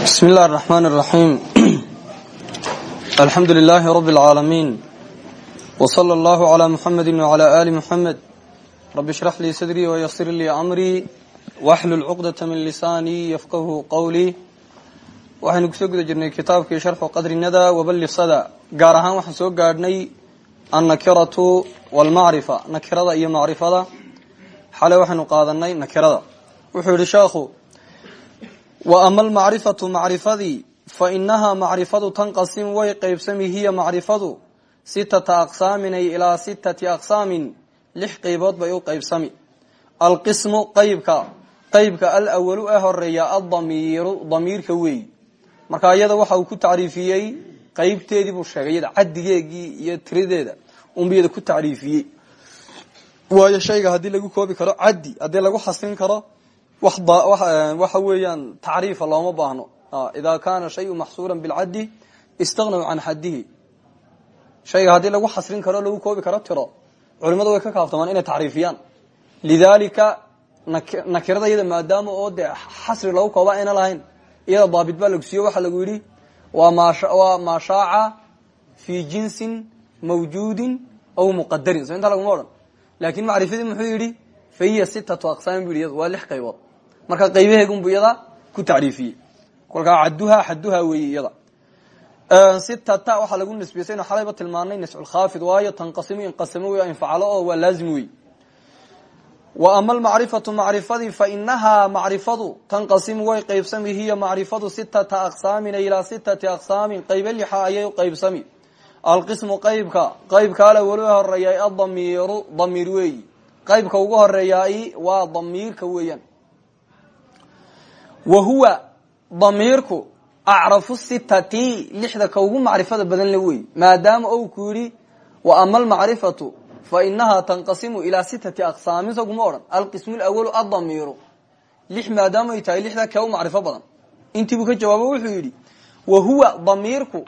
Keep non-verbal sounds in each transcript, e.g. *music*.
بسم الله الرحمن الرحيم الحمد لله رب العالمين وصلى الله على محمد وعلى آل محمد رب اشرح لي صدري ويسر لي أمري واحلل عقدة من لساني يفقه قولي waxaynu kusoo guda jirnay kitaabkii sharxu qadri nada waballi sada gaar ahaan waxaan soo gaadhnay annakiratu walmacrifa nakirada iyo macrifada xale waxaynu qaadanay nakirada wuxuu yihi sheekhu wa ama almacrifatu macrifadii fa inahaa macrifadu tanqasim way qeybsami hiya macrifadu sitata aqsaamin ay ilaa sitati aqsaamin lix qeybood bay u qeybsami alqismu qeybka qeybka alawalu ee horreeya adamiiru damiirka weey marka iyada waxa uu ku tacriifiyey qeybteedii buu sheegay iyada cadigeegii iyo tiradeeda unbiyada ku tacriifiyey. Waayo shayga haddii lagu koobi karo caddi haddii lagu xasin karo waxa weeyaan tacriifa looma baahno. Ida kana shayu maxsuura bilcaddi istagnaw can xadihi shayga haddii lagu xasrin karo lagu koobi karo tiro. Culimadu way ka kaaftamaan inay tacriifiyaan. Lidalika nakirada iyada maadaama oo dee xasri lagu kooba ayna lahayn iyada daabit baa lagu siiyo waxaa lagu yidhi waa maa shaaca fi jinsin mawjuudin aw muqadarin so intaa laguma odhan. Laakin macrifadii muxuu yidhi fa hiya sitatu aqsaamin bu waa lix qaybood marka qaybaheegunbu iyada ku tacriifiyey. Kolkaa cadduha xadduha weeye iyada sitata waxaa lagu nisbiyey inu xalayba tilmaanay nasculkhaafid waayo tanqasimu inqasamo wey infacalo oo waa laazim wey wa ama almacrifatu macrifadii fa inahaa macrifadu tanqasimu way qeybsami hiya macrifadu sitata aqsaamin ilaa sitati aqsaamin qaybe lixa ayay u qeybsami alqismu qaybka qaybkaale weli horreeya adamiiru damiir weeyi. Qaybka ugu horeeyaay waa damiirka wa huwa damiirku acrafu sitati lixda ka ugu macrifada badan le wey maadaama ou ku yidhi wa ama almacrifatu fa inahaa tanqasimu ilaa sitati aqsaamin saguma odhan. Alqismu lawalu adamiiru lix maadaama ay tahay lixda kee u macrifo badan. Intiibuu ka jawaabo wuxuu yidhi wa huwa damiirku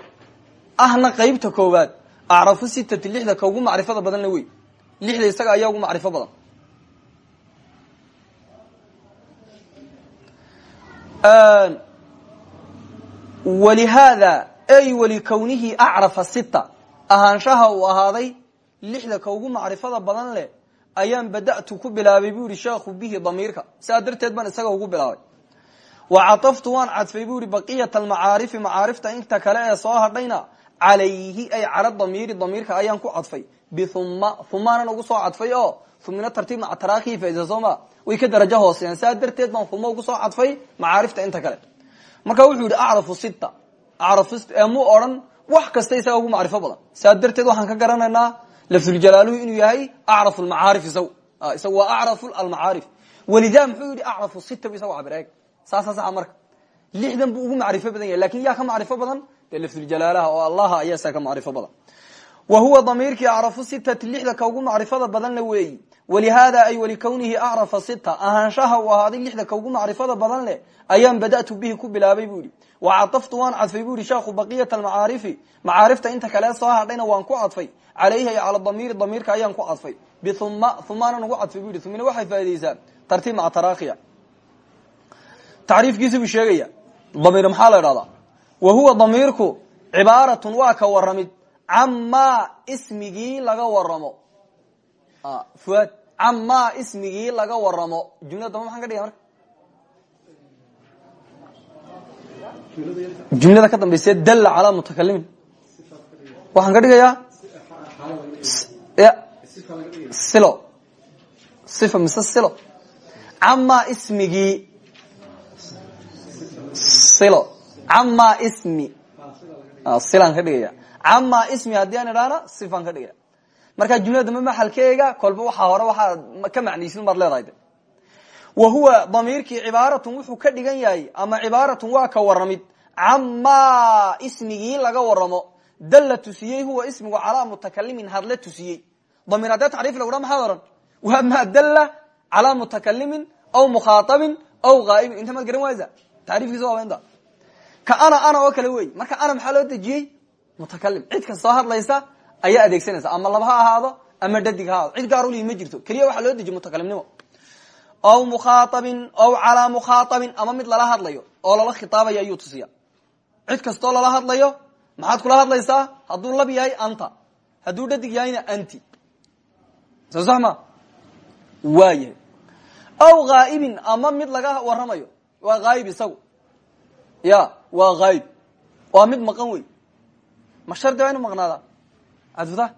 ahna qeybta koowaad acrafu sitati lixda ka ugu macrifada badan wey lixda isaga ayaa ugu macrifo badan walihaada ay walikownihi acrafa sita ahaanshaha uu ahaaday lixda ka ugu macrifada badan leh ayaan bada'tu ku bilaabay bu yihi sheekhu bihi damiirka sidaa darteed baan isaga ugu bilaabay wa cataftu waan cadfay bu yihi baqiyat almacaarifi macaarifta inta kale ee soo hadhayna calayhi ay cala damiiri damiirka ayaan ku cadfay bihuma humaanan ugu soo cadfay oo humina tartiib maca way ka darajo hooseeyaan sidaa darteed baan huma ugu soo cadfay macaarifta inta kale. Marka wuxuu yihi acrafu sita mu odhan wax kasta isaga ugu macrifo badan. Sidaa darteed waxaan ka garanaynaa lafduljalaaluhu inuu yahay acrafu lmacaarif isagu. Isagu waa acrafu almacaarif. Walida muxuu yihi acrafu sita bu isagu cabir eeg saasa saxa marka. Lixdan buu ugu macrifo badan yahay laakiin yaa ka macrifo badan dee lafduljalaalaha oo allaha ayaa isaa ka macrifo badan wa huwa damiirkii acrafu sitati lixda ka ugu macrifada badanna weeyi. Walihaada ay walikownihi acrafa sita ahaanshaha uu ahaaday lixda ka ugu macrifada badan leh ayaan bada'tu bihi ku bilaabay bu yihi wa cataftu waan cadfay bu yihi sheekhu baqiyat almacaarifi. Macaarifta inta kale soo hadhayna waan ku cadfay. Calayhi ay cala damiiri damiirka ayaan ku cadfay. Bihuma humaanan ugu cadfay bu yihi humina waxay faa'idaysaa tartiib maca tarakhiya tacriifkiisa buu sheegaya. Damiir maxaa la wa huwa damiirku cibaaratun waa ka waramid camaa ismigii laga waramo fuad. Camaa ismigii laga waramo jumlada damba maxaan ka dhigaya marka? Jumlada ka dambayse dalla calaa mutakalimin waxaan ka dhigayaa? Silo. Sifa mise silo. Camaa ismigii. Silo. Camaa ismi. Silaan ka dhigaya camaa ismi haddii aan idhaana sifaan ka dhigaya markaa jumlada dambe maxalkeega kolba waxaa hore waxaa ka macnaysin baad leedahay. De wa huwa damiirkii cibaaratun wuxuu ka dhigan yahay ama cibaaratun waa ka waramid camaa ismigii laga waramo dalla tusiyey huwa ismigu calaa mutakalimin hadle tusiyey. Damiir haddee tacriif lagudha maxaad ohan waa maa dalla calaa mutakalimin aw mukhaaabin aw ghaa'ibin. Inta maad garan waysa tacriifkiisa waaba inta ka ana ana oo kale wey marka ana maxaa loo dejiyey mutakalim cid ka soo hadlaysa ayaa adeegsanaysa ama laba ha ahaado ama dhadig ha ahaado cid gaar ulihi ma jirto keliya waxaa loo dejiye mutakalimnimo aw mukhaaabin aw calaa mukhaaabin ama mid lala hadlayo oo lala khitaabaya ayuu tusiya cid kastoo lala hadlayo maxaad kula hadlaysaa hadduu lab yahay anta hadduu dhadig yahayna anti soo sax ma waa yahay aw ghaa'ibin ama mid laga waramayo waa haayib isagu ya waa haayib waa mid maqan wey ma shardi waa inu maqnaadaa? Adfuta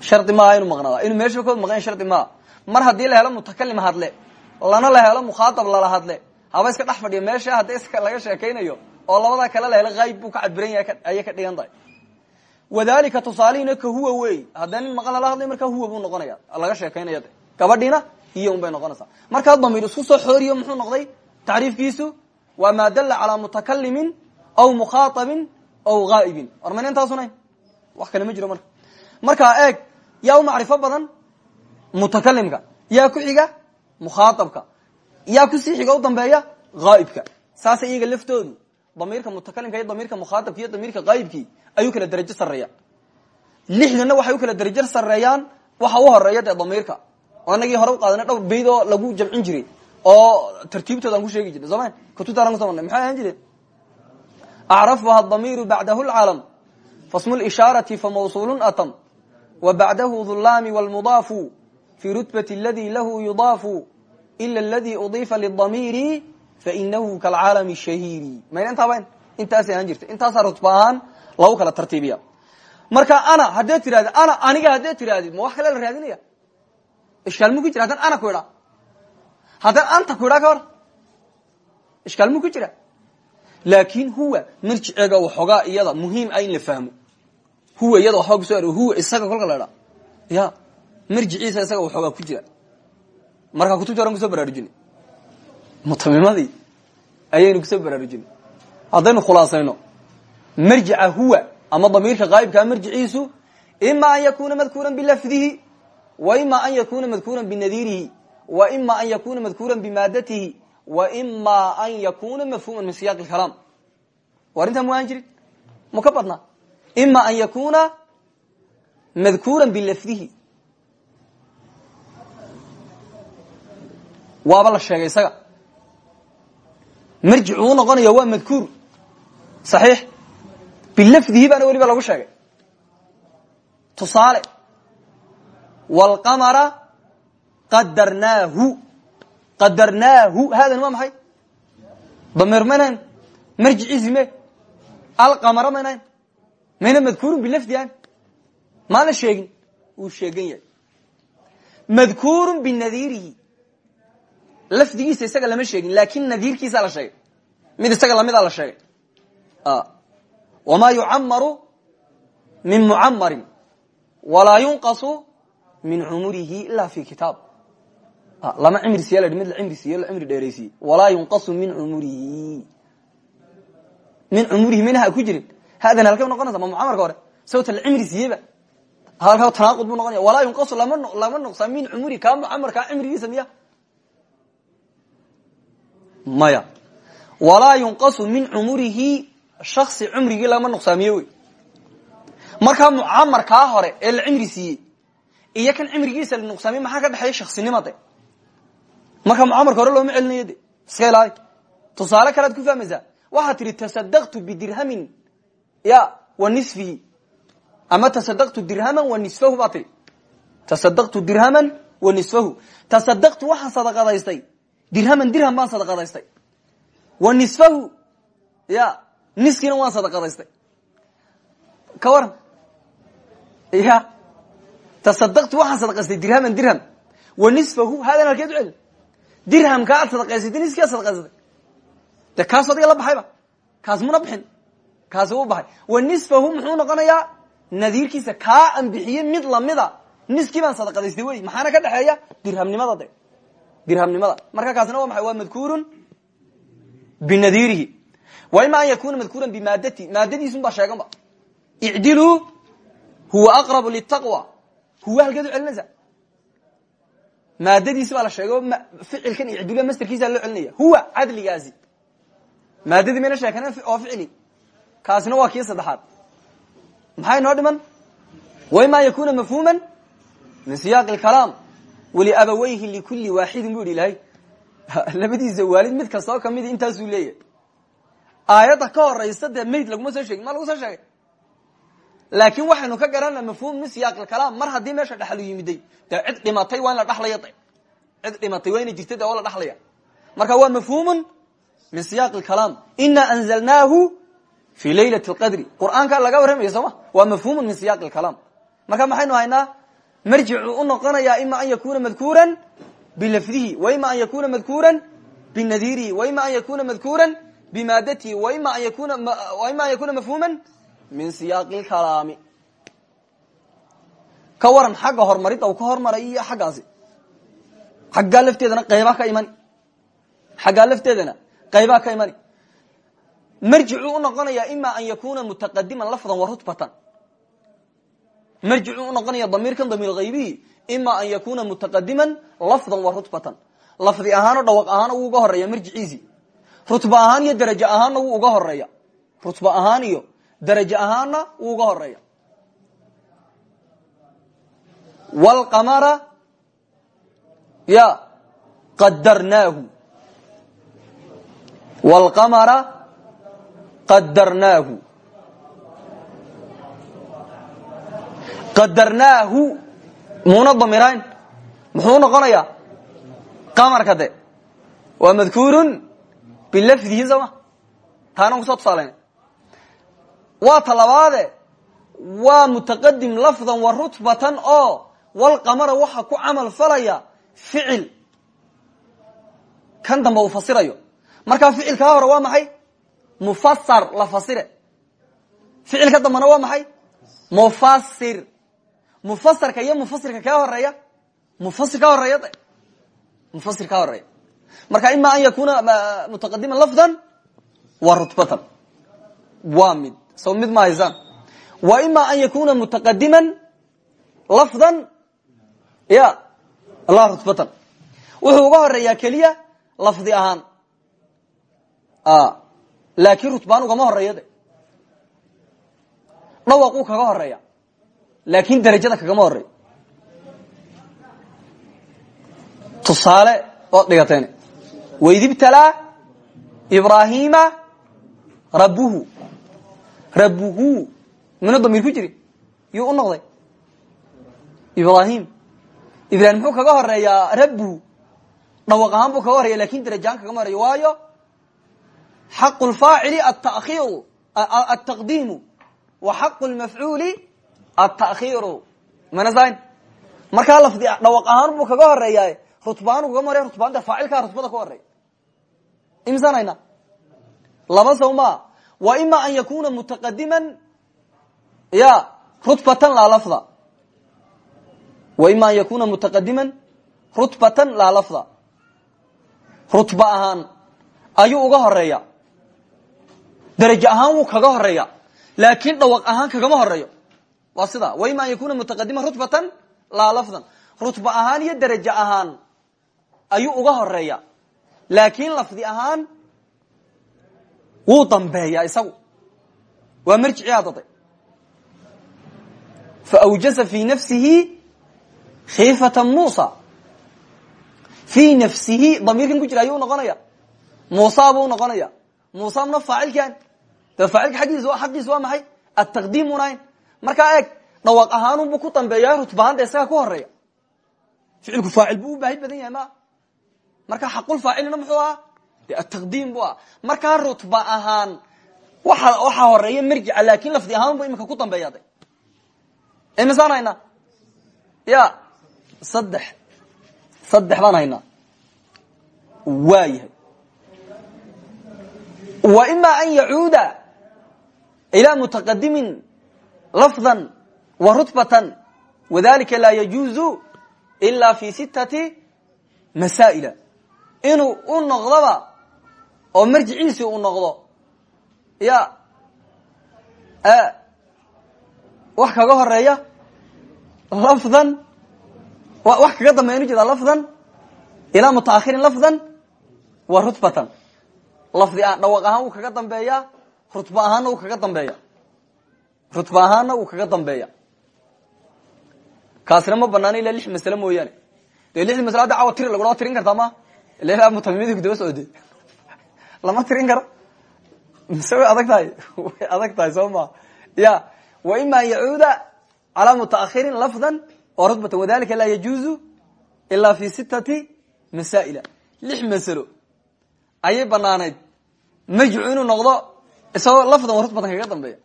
shardi maaha inu maqnaada inuu meesha kood maqan shardi maaha mar haddii la helo mutakalim hadle lana la helo mukhaatab lala hadle haba iska dhex fadhiyo meesha hadda laga sheekaynayo oo labadaa kale la helo buu ka cadbiran yahay ayay ka dhigan tahay. Wadalika huwa wey haddee nin maqan lala hadlay markaa huwa buu noqonaya laga sheekaynaya de. Gabadhiina hiyo un bay noqonaysaa isku soo xooriyo muxuu noqday? Tacriifkiisu waa maa dalla calaa mutakalimin aw mukhaaabin aw ghaa'ibin war mayna intaasunayn wax kale ma jiro marka eeg yaa u badan mutakalimka yaa ku xiga mukhaaabka yaa ku sii xiga u dambeeya ghaa'ibka saasa iyaga laftoodu damiirka mutakalimka iyo damiirka mukhaaabka iyo damiirka ghaa'ibkii ayuu kala derajo sareeya lixdana waxay u kala derajo sareeyaan waxa u horreeya dee damiirka oo inagii hore u qaadana dhowr bayd lagu jamcin jiray oo tartiibtooda ku sheegi jirnay soo ma kutubtaan kuso marnay maxay ahaan jireen acrafuha damiru bacdahu lcalam fasmu lishaarati famawsulun atam wa bacdahu dhulaami wlmudaafu fi rutbati aladi lahu yudaafu ila aladi udiifa lidamiiri fainahu kalcaalami shahiiri mayna intaaba intaasay ahaan jirta intaasaa rutba ahaan lagu kala tartiibiya marka ana haddee tirahdid ana aniga haddee tirahdid ma wax kale la raadinaya ishkaal mu ku jira haddaan ana ku idhaa haddaan anta ku idhaa ka hor ishkaal mu ku jira laakin huwa marjiceega waxoogaa iyada muhiim ah in la fahmo. Huwa iyada waxba kuso aroor huwa isaga kolka la idhaa ya marjiciisa isaga waxoogaa ku jira. Markaa kutubta horan ku soo baraarujinay mutamimadii ayaynu ku soo baraarujinay haddaynu khulaasayno marjica huwa ama damiirka qaa'ibkaa marjiciisu ima an yakuna madkuura bilafdihi wa ima an yakuna madkuura binadirihi wa ima an yakuna madkuura bimaadatihi wa ima an yakuna mafhuuma min siyaq kalaam war intaa mu ahan jirin? Mu ka badnaa? Ima an yakuna madkuura bilafdihi. Waaba la sheegay isaga. Marjic uu noqonaya waa madkuur saxiix. Bilafdihi baana weliba lagu sheegay. Tusaale. Wlqamara qadarnaahu qadarnaahu hadan waa maxay? Dameer maynayn marjiciisi me? Alqamara maynayn mayna madkuurun bilafdihan maana sheegin? Wuu sheegan yahay. Madkuurun binadiirihi. Lafdigiisa isaga lama sheegin laakin nadiirkiisa la sheegay. Mid isaga lamida la sheegay. Wma yucamaru min mucamarin walaa yunqasu min cumurihi ila fi kitaab lama cimri siya la mid la cimri siiye la cimri dheeraysiye walaa yunqasu min cumurihi min cumurihi minaha ku jirin. Hadan halkay noqonaysa ma mucamarka hore? Sawta la cimri siiyeba halka tanaaqud buu noqonaya. Walaa yunqasu lama lama noqsa min cumuri. Kaa mucamarkaa cimrigiisa miya. Maya. Walaa yunqasu min cumurihi shaksi cumrigii lama nuqsaamiye wey. Markaa mucamarkaa hore ee la cimri siiyey iyo kan cimrigiisa la nuqsaamiye maxaa ka dhexeeya shaksinimade marka mucamarka hore looma celinayo de. Iska ilaali tusaale kalead ku fahmaysaa? Waxaad tihi tasadaqtu bidirhamin ya wa nisfihi. Ama tasadaqtu dirhaman wa nisfahu baa tasadaqtu dirhaman wa nisfahu. Tasadaqtu waxaan sadaqadaystay. Dirhaman dirham baan sadaqadaystay. Wa nisfahu. Ya niskiina waan sadaqadaystay. Ka ya tasadaqtu waxaan sadaqaystay. Dirhaman dirham. Wa nisfahu hadan halkeed dirhamka aad sadaqaysatay niski aad sadaqaysatay de kaasu adiga la baxayba kaas muna bixin kaasi u baxay. Wa nisfahu muxuu noqonayaa nadiirkiisa kaa an bixiyey mid lamida niskii baan sadaqadaystay wey. Maxaana ka dhexeeya dirhamnimada de. Dirhamnimada. Marka kaasina waa maxay? Waa madkuurun binadiirihi. Wa ima an yakuna madkuura bimaadati maadadiisun baa sheegan ba. Icdiluu huwa aqrabu litaqwa huwa halkeed u maadadiisi baa la sheego ficilkan icdil masterkiisa loo celinaya huwa cadligaasi maadadii mayna sheekane oo ficili. Kaasina waa kii saddexaad. Maxay noo dhiman? Wa ima yakuna mafhuuma min siyaaqi kalaam waliabawayhi likuli waaxidin bu yidhi ilahay *laughs* labadiisa waalid mid kastoo ka mid intaasuu leeyahay. Aayadda ka horaysa dee mayd laguma soo sheegin. Ma lagu soo sheegay laakin waxaynu ka garanaa mafhum min siyaaqilkalaam mar haddii meesha dhexlu yimiday dee dhimatay waa in la dhalaya de cid dhimatay waa ina jirta la dhalaya marka waa mafhumun min siyaaq lkalaam ina fi laylat lqadri qur'aanka laga warramaya soo ma? Waa mafhumun min lkalaam marka maxaynu haynaa? Marjicu u noqonaya ima an yakuna madkuuran bilafdihi wa ima an yakuna madkuuran binadirihi wa ima an yakuna madkuuran bimaadatihi ima ima an yakuna mafhuman min siyaaqi lkalaami ka waran xagga horumaridda uu ka hormaray iyo xaggaasi. Xaggaa qaybaa ka imani. Xaggaa lafteedana ka imani. Marjicuu u noqonaya ima an yakuna mutaqadiman lafdan wa rutbatan. Marjicuu u noqonaya damiirkan damiir haybihi ima an yakuna mutaqadiman lafdan wa rutbatan. Lafdi ahaanoo dhawaq ahaana wuu horreeya marjiciisii rutba ahaan iyo darajo ahaanna wuu horreeya rutba ahaan iyo darajo ahaanna wuu uga horreeya wlqamara ya qadarnaahu wlqamara qadarnaahu qadarnaahu muuna damirayn. Muxuu noqonayaa qamarka de. Waa madkuurun bilafdihi sooma taana ku soo tusaalayn waa talabaade waa mutaqadim lafdan wa rutbatan oo walqamara waxa ku camal falaya ficil. Kan dambe uu fasirayo. Markaa ficilkaa hore waa maxay? Mufasar la fasire. Ficilka dambena waa maxay? Mufasir mufasirka iyo mufasirka kaa horreeya mufasir ka horreeya mufasir ka horreeya marka ima an yakuna mutaqadiman lafdan wa rutbatan. Waa mid so mid ma haysaan wa ima an yakuna mutaqadiman lafdan? Ya. La rutbatan wuxuu uga horeeyaa keliya lafdi ahaan. Laakin rutbaan ugama horeeyo de. Dhawaquu kaga horreeya laakin darajada kagama horeeyo tusaale ood dhigateen. Waidibtalaa ibrahima rabuhu rabuhu mina damiir ku jiri. Yuu u noqday. Ibrahim ibrahim muxuu kaga horeeyaa rabuhu dhawaq ahaan buu kaga horeya laakiin darajahaan kagama horeeyo waayo xaqu lfaacili atairu altaqdiimu wa xaqu lmafcuuli altakhiru mana sayn? Markaa lafdi dhawaq ahaan buu kaga horreeya rutbaan kagama horeya rutbaanta faacilkaa rutbada ka horeya imisaan hayna laba saw ma wa ima an yakuna mutaqadiman ya rutbatan laa lafda wa ima an yakuna mutaqadiman rutbatan laa lafda rutba ahaan ayuu uga horreeya darajo ahaan wuu kaga horreeya laakin dhawaq ahaan kagama horeeyo waa sida wa ima an yakuna mutaqadiman rutbatan laa lafdan rutba ahaan iyo darajo ahaan ayuu uga horreeya laakin lafdi ahaan wuu dambeeya isagu. Waa marjici adade faawjasa fi nafsihi khiifata musa fi nafsihi damiirkan ku jira ayuu noqonaya musa buu noqonaya musa mna faacilkan de faacilka aggiisa waa maxay? Ataqdiim unayn markaa eeg dhawaq ahaanunbu ku dambeeya rutbahaan de isaga ku horreeya ficilku faacil buu u badan yahay ma. Marka xaqulfaacilina muxuu ahaa de ataqdiim bu ah markaa rutba ahaan waxaa horreeya marjica laakin lafdi ahaanbu imika ku dambeeya de imisaan haynaa ya saddex saddex baan haynaa waa yahay. Wa ima an yacuuda ilى mutaqadimin lafda wa rutbatan wadalika laa yajuuzu ila fi sitati masaa'ila. Inuu u noqdoba oo marjiciisii uu noqdo. Ya wax kaga horreeya lafdan wax kaga dambeya ujeeda lafdan ilaa mutaakhirin lafdan wa rutbatan. Lafdi a dhawaq ahaan wuu kaga dambeeya rutba ahaanna wuu kaga dambeeya. Rutba ahaanna wuu kaga dambeeya. Kaasina ma banaana ilaa lix masle mooyaane. Dee lixdii masle hadda cawa tiri kartaa ma? Ilaa mutamimadi ku daba socde lama tirin karo. Mise way adag tahay? Way adag tahay soo ma ya wa ima an yacuuda calaa mutaahirin lafdan oo rutbatan wadalika laa yajuuzu ilaa fi sitati masaa'ila. Lix masalo ayay banaanayd majcu inuu noqdo isagoo lafdan wa rutbatan kaga dambeeya.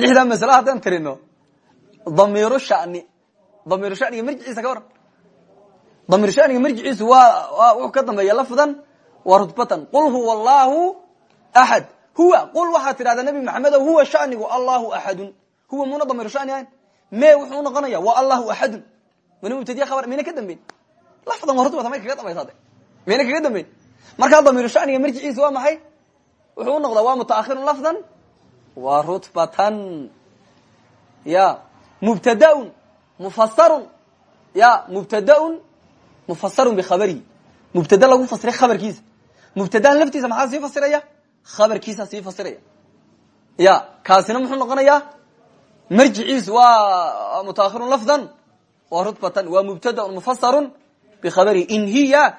Lixdaa masalo haddaan tirino. Damiiru shani. Damiiru shaniga marjiciisa ka waran. Damiir shaniga marjiciisu waa wuxuu ka dambeeya lafdan wa rutbatan qul huwa allahu axad huwa qul waxaad tidhahdaa nabi maxamedo huwa shanigu allahu axadun huwa muna damiiru shani ahayn. Me wuxuu unoqonaya wa allahu axadun mana mubtadiya khabar? Mayna ka dambeyn. Lafdan wa rutbatan may kaga dambaysaa de mayna kaga dambeyn. Markaa damiiru shaniga marjiciisu waa maxay? Wuxuu unoqdaa waa mutaahirun lafdan? Wa rutbatan ya mubtadaun mufasarun ya mubtadaun mufasarun bikhabarihi mubtada lagu fasiray khabarkiisa mubtadahan laftiisa maxaa sii fasiraya khabarkiisa sii fasiraya ya kaasina muxuu noqonayaa marjiciisu waa mutaahirun lafdan wa rutbatan waa mubtadaun mufasarun bikhabarihi in hiya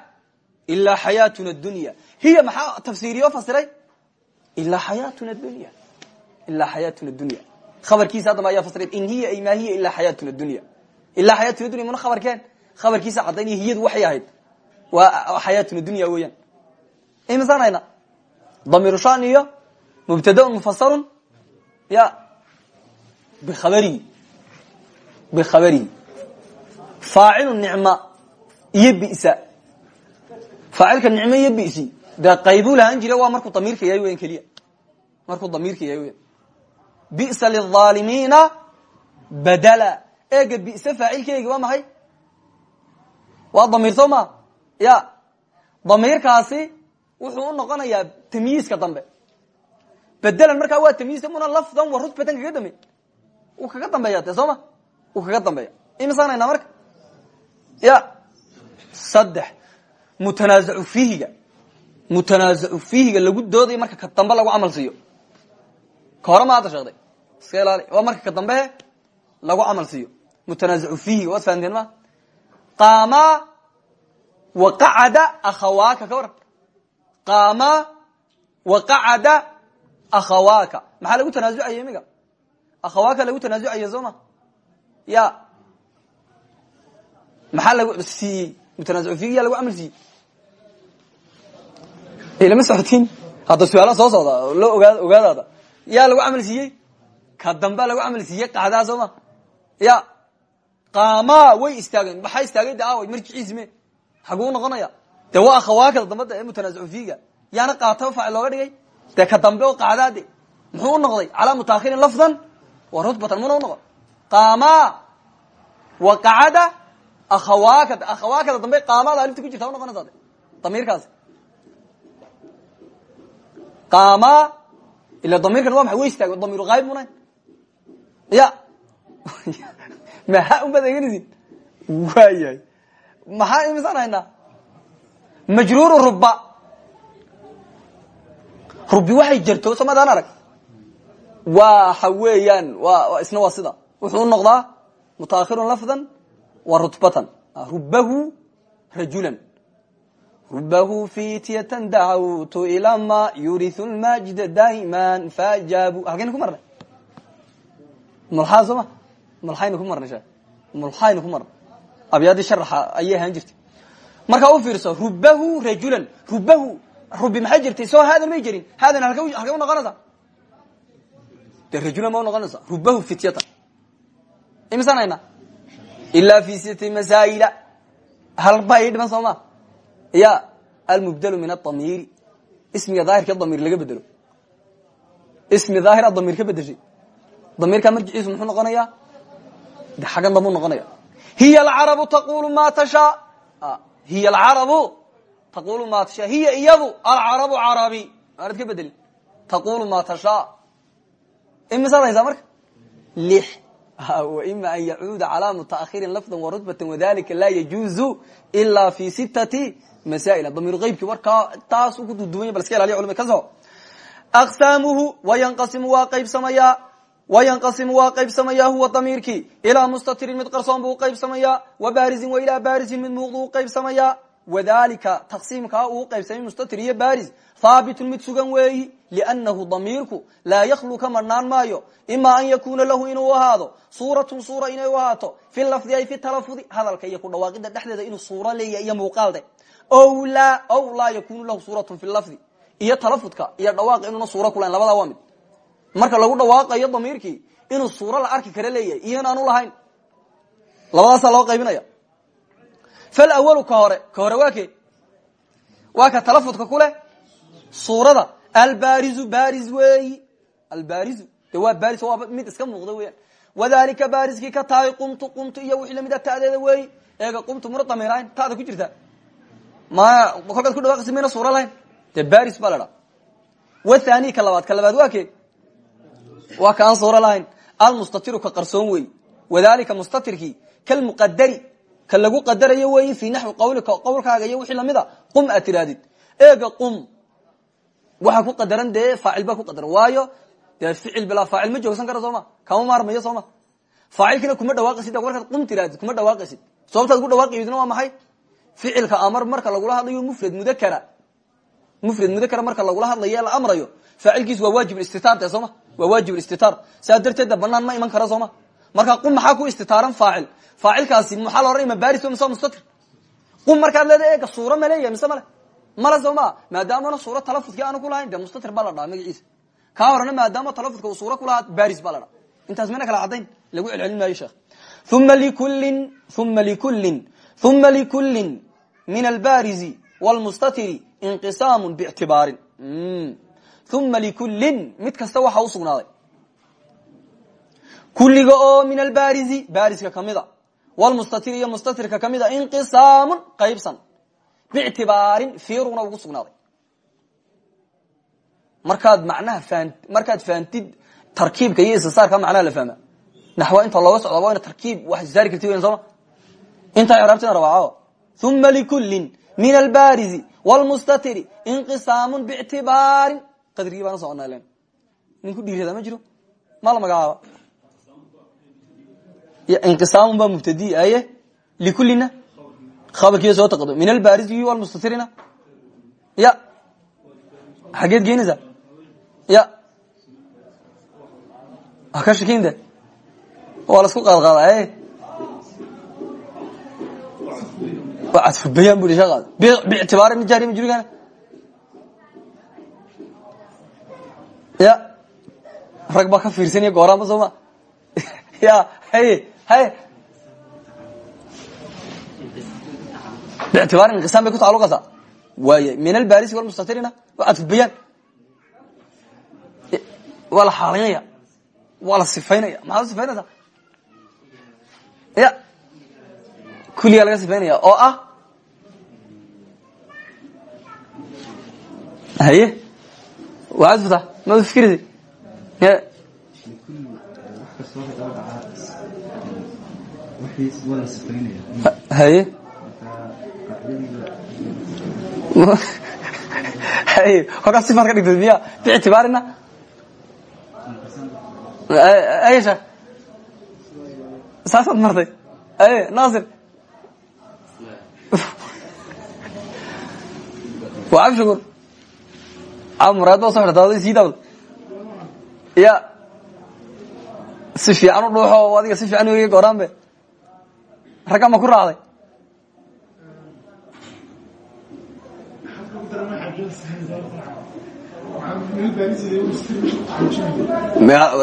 ilaa xayaatuna dunya hiya maxaa tafsiiriyo fasiray ilaa xayaatuna dunya ilaa xayaatuna dunya khabarkiisa haddaba ayaa fasiray in hiya ay ma hiya ilaa xayaatuna dunya ilaa xayaatuna dunya muna khabarkeen khabarkiisa cadaynaya hiyadu waxay ahayd waa xayaatuna dunya weeyaan imisaan hayna damiiru shan iyo mubtadaun mufasarun ya bikhabarihi bikhabarihi faacilu nicma iyo bisa faacilka nicmo iyo bisi dee qaybuu lahaan jira waa markuu damiirka yahay weyan keliya markuu damiirka yahay weyan bisa lilaalimiina badala eega bisa faacilkeegi waa maxay? Waa damiir soo ma ya damiirkaasi wuxuu u noqonayaa tamyiiska dambe. Bedelan markaa waa tamyiis muna lafdan wa rutbatan kaga dambeey uu kaga dambeeya de soo ma uu kaga dambeeya imisaanayna marka? Ya. Saddex. Mutanaazacu fiihiga. Mutanaazacu fiihiga lagu doodayo marka ka dambe lagu camal siiyo. Ka hore ma hadda sheekday iska ilaali. Waa marka ka dambe lagu camal siiyo. Mutanaazacu fiihiga waad fahanteen ma qaama waqacada akhawaaka ka waran qaama waqacada akhawaaka. Maxaa lagu tanaazucaya imiga akhawaaka lagu tanaazucaya soo ma? Ya. Maxaa lagu siiyey mutanaazicu fiigiya lagu camal siiyey ilama socotiin hadda su'aala soo socda loo ogaa ogaadaada. Yaa lagu camal siiyey? Ka dambea lagu camal siiyey qacdaa soo ma? Ya. Qaama way istaageen maxaa istaagay de aaway marjiciisi me xaguu noqonaya de waa akhawaakada dambada ee mutanaazicu fiiga yaana qaataba faacil looga dhigay. Dee ka dambe oo qacdaade muxuu u noqday? Calaa mutaakhirin lafdan. Wa rutbatan muna u noqon qaama. Waqacada akhawaakada akhawaakada dambe qaamada alifta ku jirta unoqonaysa de damiirkaasi. Qaama. Ila damiirkan waa maxay? Way istaag damiiru hayb munayn ya. *laughs* Maha unbaad eganaysin waayahay maxaa imisaan haynaa majruuru ruba rubi waxay jerto somadaan arag? Waxa weeyaan isna waa wuxuu noqdaa mutaakhirun lafdan wa rutbatan. Rubahu rajulan. Rubahu fityatan dacawtu ila ma yuriu lmajida daiman faajaabu halkayna ku marnay mulxaa soo ma? Mulxayna ku marnay shee mulxayna ku marnay abyaadii sharaxa ayay ahaan jirtay markaa u fiirso rubahu rajulan rubahu rubi maxay jirtay? Soo haadan may jirin. Haadan halka halkay unoqonaysa de rajulan ma unoqonaysa rubahu fityatan. Imisaan hayna ilaa fi siti masaa'ila. Halba ii dhiman soo ma? Ya almubdelu min adamiiri ismiga daahirka damiir laga bedelo. Ismi daahir a damiir ka bedeshay. Damiirkaa marjiciisu muxuu noqonayaa? De xaggan dambu noqonaya hiy alcarabu taqulu ma tashaa hiy alcarabu taqulu ma tashaa hiya iyadu alcarabu carabi aanad ka bedelin taqulu ma tashaa imisaad haysaa marka lix ima an yacuuda calaa mutaakhirin lafda warutbata wadalika laa yajuuzu ila fi sitati masaa'il damiir eybki warkaa taas ku duduwanya bal iska ilaliya culmad ka soco aqsaamuhu wayanqasimu waa qaybsamayaa wayanqasimu waa qaybsamayaa huwa damiirkii ilaa mustatirin mid qarsoon buu uqaybsamayaa wa barizin wa ilaa barizin mid muuqdu uqaybsamayaa wadalika taqsiimkaa uu qaybsamay mustatir iyo baris haabitun mid sugan weeyi liannahu damiirku laa yakhlu ka marnaan maayo. Ima an yakuna lahu inuu ahaado. Suuratun suura inay u ahaato. Fi lafdi ay fi talafudi hadalka iyo ku dhawaaqida dhexdeeda inuu suuro leeyahy iyo muuqaalde. Ow laa yakunu lahu suuratun fi lafdi. Iyo talafudka iyo dhawaaqa inuuna suuro kulahayn labadaa waa marka lagu dhawaaqayo damiirkii inuu suuro la arki kara leeyahay iyo in aanu lahayn. Labadaasaa loo qaybinaya falawalu ka hore ka hore waa ke ka talafudka ku leh? Suurada albarizu baris weeyi albarizu de waa baris waa mid iska muuqda weeyaan. Wadalika bariskii ka tahay qumtu qumtu iyo wixii lamida ta'deeda weeyi eega qumtu muna damiirayn ku jirta. Maya kolkaad ku dhawaqaysa mayna lahayn? Dee baris baa la dhaa wathani ka labaad ka waa ka aan suuro lahayn almustatiru ka qarsoon weeyi wadalika mustatirkii kalmuqadari ka lagu qadarayo weeyi fi naxwi qawlika qawlkaaga iyo wixii la mid a qum aad ku qadaran dee faacil ku qadaran. Waayo dee ficil bilaa faacil ma joogsan kara sooma? Kama maarmayo sooma? Faacilkiina kuma dhawaaqaysid markaad qum tirahdid kuma dhawaaqaysid. Sababtaad ku dhawaaqaydna waa maxay? Ficilka amar marka lagula hadlayo mufrad mudakara mufrad mudakara marka lagula hadlayo la amrayo faacilkiis waa waajib istitaar de sooma waa waajib istitaar saa banaan ma iman kara sooma marka qum maxaa ku istitaaran? Faacil. Faacilkaasi maxaa la ohanaya mabaris mise mustatir. Qum markaad leeda eega suuro ma leeyahay mise male male soo maa maadaamana suuro talafudkii aanu kulahayn de mustatir baa la dhaha magaciisa kaa maadaama talafudka uu suuro kulahaa baris baa la dhaha intaas mina kala caddayn. Lagu celcelin maayo sheekh uma likullin uma likullin uma likullin min albarizi wlmustatiri inqisaamu bictibaarin uma likullin mid kasta waxa usugnaaday kulliga oo min albarizi bariska kamida wlmustatir iyo mustatirka kamida inqisaamun qaybsan. Bictibaarin firuna ugu sugnaaday. Markaad macnaha faan markaad fahamtid tarkiibka iyo istisaarka macnaha la fahma naxwa inta looga socda waa ina tarkiib wax issaari karti weyn sooma intaa icraabtina rabaaco uma likullin min albarizi wlmustatiri inqisaamun bictibaarin qadrigii baana soconaa len nin ku dhiirada ma jiro ma la magacaaba inqisaamun baa mubtadi aye likullina khabarkiiya soo taqado min albarizi wlmustatirina ya xageed geenaysaa ya ha ka shakin de waa la isku qaadqaada e waa cadfubayaan bu shaqaad bictibaari nijaari majruurigana ya rag baa ka fiirsanaya gooraanba sooma *laughs* ya haye haye bictibaari inqisaan bay ku tacaluqaysaa waay min albarisi walmustatirina waa cadfubayaan waa la xaalaynaya waa la sifaynaya maxaad u ya kulligaa laga sifaynaya oo ah haye waaad futa ma fikiraysa haye. Haye kolkaas sifaad ka dhigtay miya biictibaarina sheekh saasaad martay. Aye naasir. Waa abshukur a muraad baa so xidhata sii daabl ya si fiican u dhuuxo adiga si fiican weriga gooraanbe ragga ma ku raacday.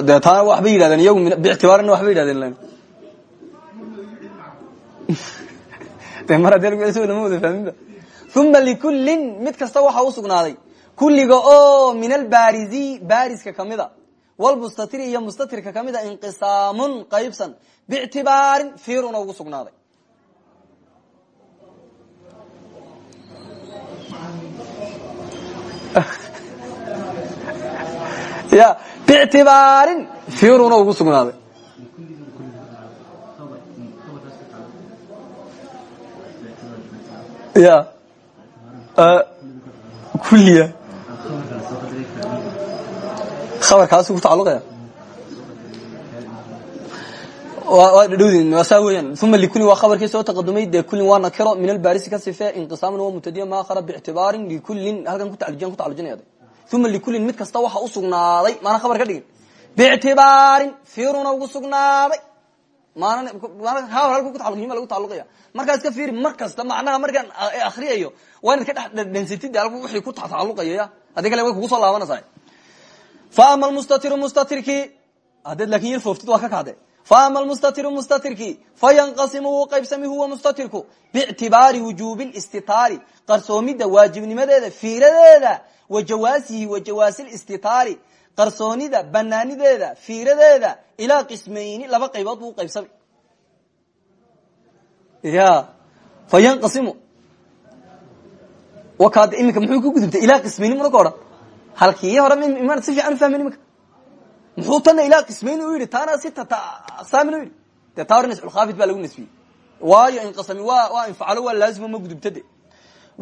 De taana waxbay yidhahdeen iyagu bictibaarina waxbay yidhahdeen *laughs* de mar haddii lagu so lama wada fahminba uma likullin mid kasta waxa u sugnaaday kulliga oo min albarizi bariska kamida wlmustatiri iyo mustatirka kamida inqisaamun qaybsan. Bictibaarin firuna *laughs* ugu sugnaaday. Ya bictibaarin firuna ugu sugnaaday. Ya kulliya khabarkaasu ku tacaluqaya saa weyan uma likulin waa khabarkii soo taqadumay dee kulin waa nakiro min albarisi ka sife inqisaaman waa mubtadiya ma akhara bictibaarin likulin halkan kutacalujin kutacalujinaya uma likulin mid kasta waxa usugnaaday maana khabar ka dhigin bictibaarin firuna ugu sugnaaday maana halku kutaalujin ba lagu taaluqaya markaa iska fiiri mar kasta macnaha markaan akriyayo waa inaad ka dhex dhensatid halku wixii ku tacalluqaya haddii kale way kugu soo laabanaysaa fa ama almustatiru mustatirkii haddeed laakiin yar fooftid waa ka kacde faama mustatiru mustatirkii fayanqasimu wuu qaybsami huwa mustatirku. Bictibaari wujuubi listitaari qarsoomidda waajibnimadeeda fiiradeeda wa jawaasihi wa jawaasi listitaari qarsoonida banaanideeda fiiradeeda ilaa qismayni laba qaybood buu uqaybsamay ya fayanqasimu wakaad iminka muxuu ku gudubtay ilaa qismayni muna ka odhan halkii hore m si fiican ufahmayn iminka muxuu tana ilaa qismayn u yidhi taana sitata aqsaamin u yidhi. Dee taa hor nasculkhaafid baa lagu nasbiyey waayo inqasami wa waa infacalo waa laazimo ma gudubtade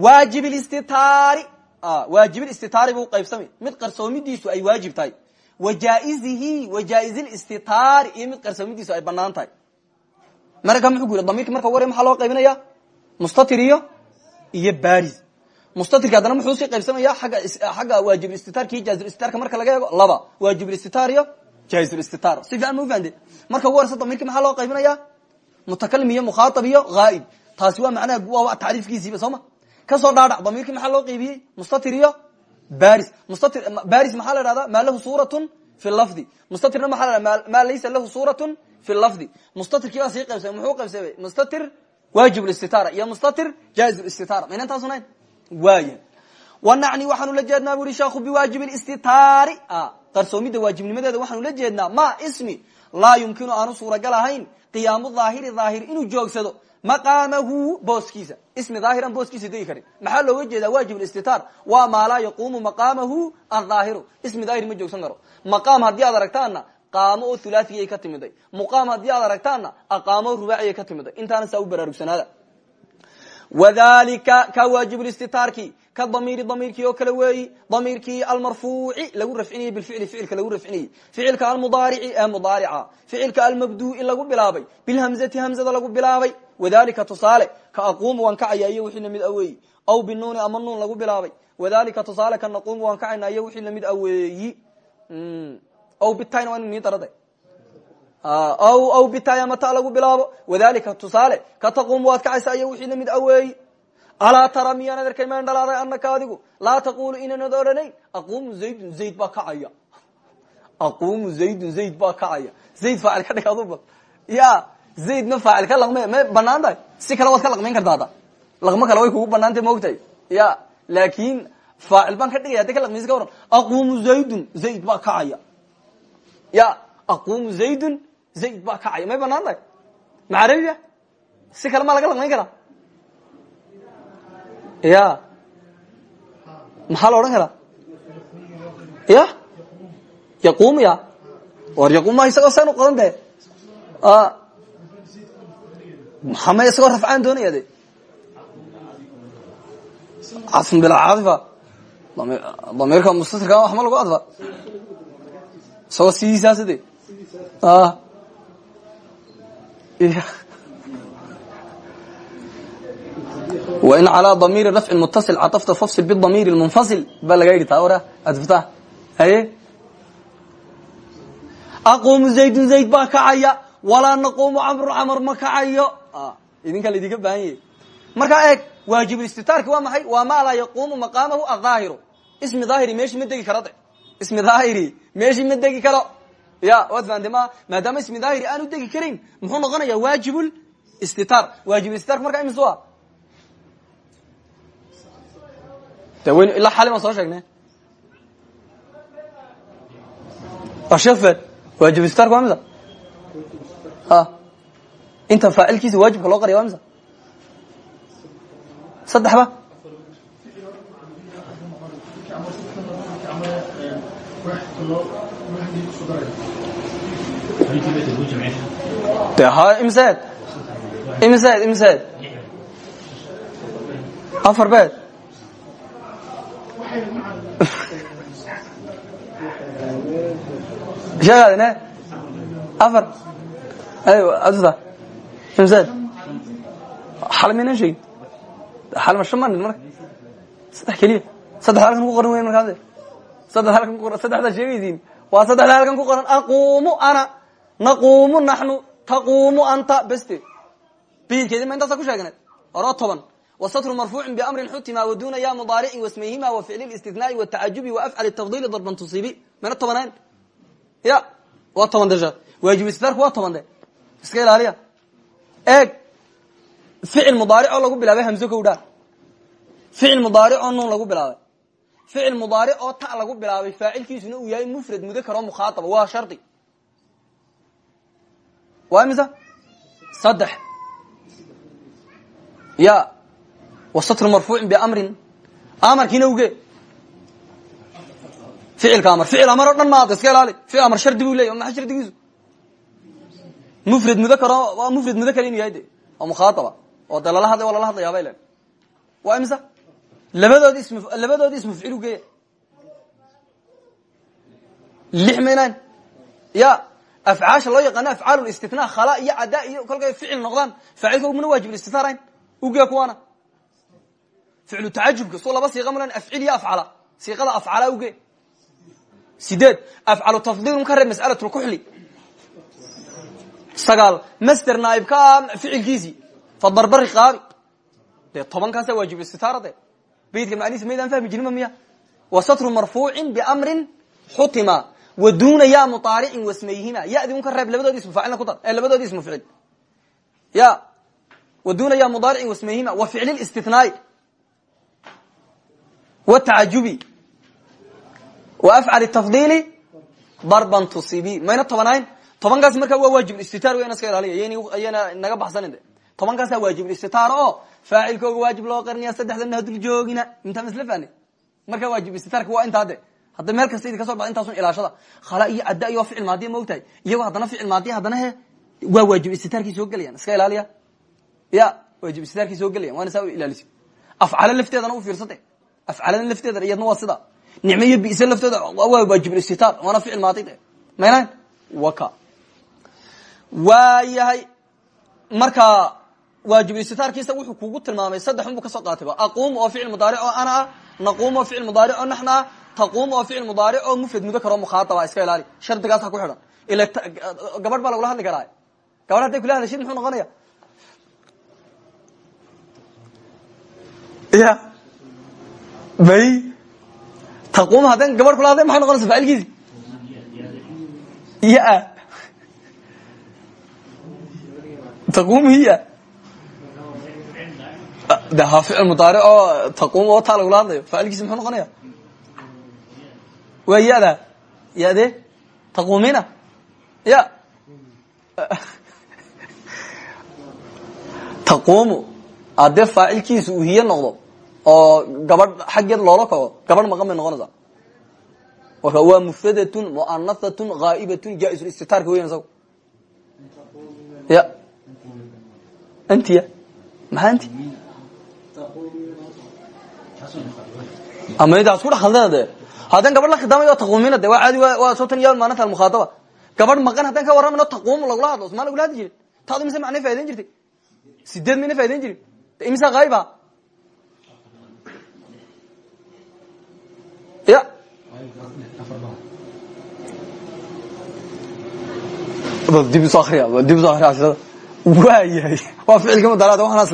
waajib listitaari waajib listitaari buu qaybsamay. Mid qarsoomidiisu ay waajib tahay. Wa jaaizihi wa jaaiz listitaari iyo mid qarsoomidiisu ay bannaan tahay. Marka muxuu ku yidhi damirki marka war maxaa loo qaybinaya mustatir iyo iyo baris mustatirka haddana muxuu sii qaybsamaya agga xagga waajibulistitarka iyo jaizulistitaarka marka laga eego laba waajibulistitar iyo jaizulistitaar si fiican ma ufahante marka ugu horeysa damirki maxaa loo qaybinaya mutakalim iyo mukhaaab iyo ghaa'ib. Taasi waa macnaha waa tacriifkiisiiba soo ma ka soo dhaadhac damirki maxaa loo qaybiyey? Mustatir iyo baris mustatir baris maxaa la dhahdaa maa lahu suuratun fi lafdi. Mustatirna maxaa la dhahda laysa lahu suuratun fi lafdi. Mustatirkii baa sii qaybsamay muxuu qaybsamay? Mustatir waajibulistitaara iyo mustatir jaizulistitaara maynan taasunayn waaya wanacni waxaanu la jeednaa bu uri sheekhu biwaajib listitaari qarsoomidda waajibnimadeeda waxaanu la jeednaa. Ma ismi laa yumkinu aanu suuragal ahayn. Qiyaamu daahiri daahir inuu joogsado. Maqaamahu booskiisa. Ismi daahiran booskiisa degi karin. Maxaa looga jeedaa waajib listitaar waa maa laa yaquumu maqaamahu adaahiru ismi daahir ma joogsan karo. Maqaam haddii aad aragtaana qaamo oo thulathiyay ka timiday muqaam haddii aad aragtaana aqaamo o rubaaciyay ka timiday intaana saa u baraarugsanaada wadalika ka waajibulistitaarki ka damiiri damiirkii oo kale weeyi damiirkii almarfuuci lagu rafcinayey bilficli ficilka lagu rafcinayey ficilka almudaarici ee mudaarica ficilka almabduu'i lagu bilaabay bilhamzati hamzada lagu bilaabay wadalika tusaale ka aquumu waan kacaya iyo wixii la mid aweeyi aw binuuni ama nuun lagu bilaabay wadalika tusaale ka naquumu waan kacayna iyo wixii la mid aweeyi aw bitayna waa inu nii darade aw aw bitaya mata lagu bilaabo. Wadalika tusaale ka taquumu waad kacaysa iyo wixii la mid aweeyi alaa tara miyaanad arkay maan dhalaaday anaka adigu? Laa taqulu inaanad odhanayn? Aquumu zaydun zayd baa kacaya. Aquumu zaydun zayd baa kacaya. Zayd faacil ka dhig aduba ya zaydna faacil ka laqme may bannaan tahay? Si kale waad ka laqmayn karta ada laqmo kale way kugu banaantay maogtahay ya laakin faacil baan ka dhigaya haddi ka laqmaysi ka waran zayd baa kacaya may bannaan tahay ma carabiya si kale maa laga laqmayn karaa? Ya maxaa la odhan karaa? Ya yaquum ya war yaquum ma isagoo saan u qodan de maxama isagoo rafcaan doonaya de casm bilaa caadifa damiirka mustatirka wax ma lagu adfa? Isagoo sidiisaas de wain calaa damiiri rafcin mutasil catafta fafsil bidamiiri munfasil baa laga yidhi taa wara adfta haye? Aquumu zaydun zayd baa kacaya walaa naquumu camru camar ma kacayo idinkaa laydinka baahan yahy markaa eeg waajibulistitaarki waa maxay? Waa maa laa yaquumu maqaamahu adaahiru ismi daahiri meeshii ma degi karo de. Ismi daahiri meeshii ma degi karo ya waad fahamtay ma maadaama ismi daahiri aanu degi karin muxuu noqonaya waajibul istitaar waajibulistitark markaa imis wa de wn ilaa xali baan soo sheegnay sheekh fed waajibulistitark waa misa a inta faacilkiisa waajibka loo qarya waa misa saddex de ha imseed imseed imseed afar beed sheegaadine afar msaad xal maynan sheegin xal ma shan maa marka saddex keliya saddex halkan ku qoran weyn markaade saddex halkan ku qoran saddexdaa sheegaysiin waa saddexda halkan ku qoran aquumu ana naquumu naxnu taquumu anta beste biilkeedi ma intaasa ku sheegnay oroo toban wasatru marfuucin biamrin xutima waduna ya mudaaricin wasmayhima wa ficli istinaai watacajubi waafcal tafdili darban tusiibi mana tobanayn ya waa toban desha waajib istidaarku waa toban de iska ilaaliya eeg ficil mudaaric oo lagu bilaabay hamso kowdhaa ficil mudaaric oo nuun lagu bilaabay ficil mudaaric oo ta lagu bilaabay faacilkiisuna uu yahay mufrad mudakar oo mukhaataba waa shardi waa imisa saddex. Ya wasatru marfuucin biamrin amarkiina uge ficilka amar. Ficil amar oo dhan maada iska ilaali. Ficil amar shardi buu leya maa shardigiisu? Mufrad mudakar waa mufrad mudakar inu yahay de. Oo mukhaataba oo de lala hadlay waa lala hadlayaa bay len waa imisa labadoodi afcaasha loo yaqaano afcaal istina khala iyo cada iyo kolkay ficil noqdaan faacilka mana waajib istitaarayn uge kuwana ficlu tacajubka soo laba siiqa mulan afcil iyo afcala siiqada afcala uge sideed afcalu tafdiilun ka reeb mas'alat lkuxli sagaal master naaibka ficilkiisii fadarbari qaabi dee tobankaasa waajib istitaara de beydka macnihiisa maydaan fahmi jirinba miya wa satru marfuucin biamrin xutima wa duna ya muaaricin wasmayhima yadi un ka reeb labadoodi ismu faacilna ku dar ee labadoodi ismu ficil ya wa duna ya mudaaricin wasmayhima wa ficli istinaai wtacajubi wa afcal tafdili darban tusibi mayna tobanayn tobankaas markaa waa waajib istitaar wayna iska ilaaliya ayana naga baxsanin de tobankaasa waajib istitaar oo faacilkooga waajib loo qarinaya saddexdana hadul joogina intaan isla fahni markaa waajib istitaarka waa intaa de hadda meel kasta idin ka soo baxda intaasun ilaashada. Khala iyo cadda iyo ficil maadiya ma ogtahay. Iyagoo haddana ficil maadiya haddana he waa waajib istitaarkii soo gelayan iska ilaaliya. Ya waajib istitaarkii soo gelayan waana saa u ilaalisi afcalo lafteedana u fiirsate. Afcalada lafteeda iyadna waa sida. Nicmo iyo bisa laftooda waa waajibulistitaar waana ficil maadi de. Maynan waka. Waa yahay markaa waajibulistitaarkiisa wuxuu kugu tilmaamay saddex unbu ka soo qaatayba aquum oo ficil mudaaric oo ana ah. Naquum oo ficil mudaaric oo naxna ah taquum oo ficil mudaaric oo mufrad mudakar oo mukhaataba iska ilaali. Shardigaas ha ku xidhan. Ila gabadh baa lagula hadli karaa. Gabadh hadday kula hadashid muxuu noqonaya? Ya. Bay. Taquum haddaan gabadh kula maxay noqonaysa faacilkiisi ya. Taquum hiya. De ha ficil mudaaric oo taquum oo taa lagula waa ya-da ya-de taquumina ya. Taquumu haddee faacilkiisu uu hiye noqdo. Oo gabadh xaggeed loola kaco gabadh maqan bay noqonaysaa. Marka waa mufradatun muanathatun haa'ibatun jaa-isulistitaarka weyan isago ya. Antiya maxaa anti? Ama intaas ku dhex haddaan gabadh la khidaamayo taquumina de waa caadi waa soo tan yaal maalinta almukhaataba gabadh maqan haddaan ka warramayno taquum lagula hadlo maa lagula hadli jirin. Taadu mise macnay jirtay? Sideed mayna faa'idayn jirin. Imisa haayba ya. Dib iso akriya dib iso akriya ashirada waa yahay waa ficilka mudaarada waxaan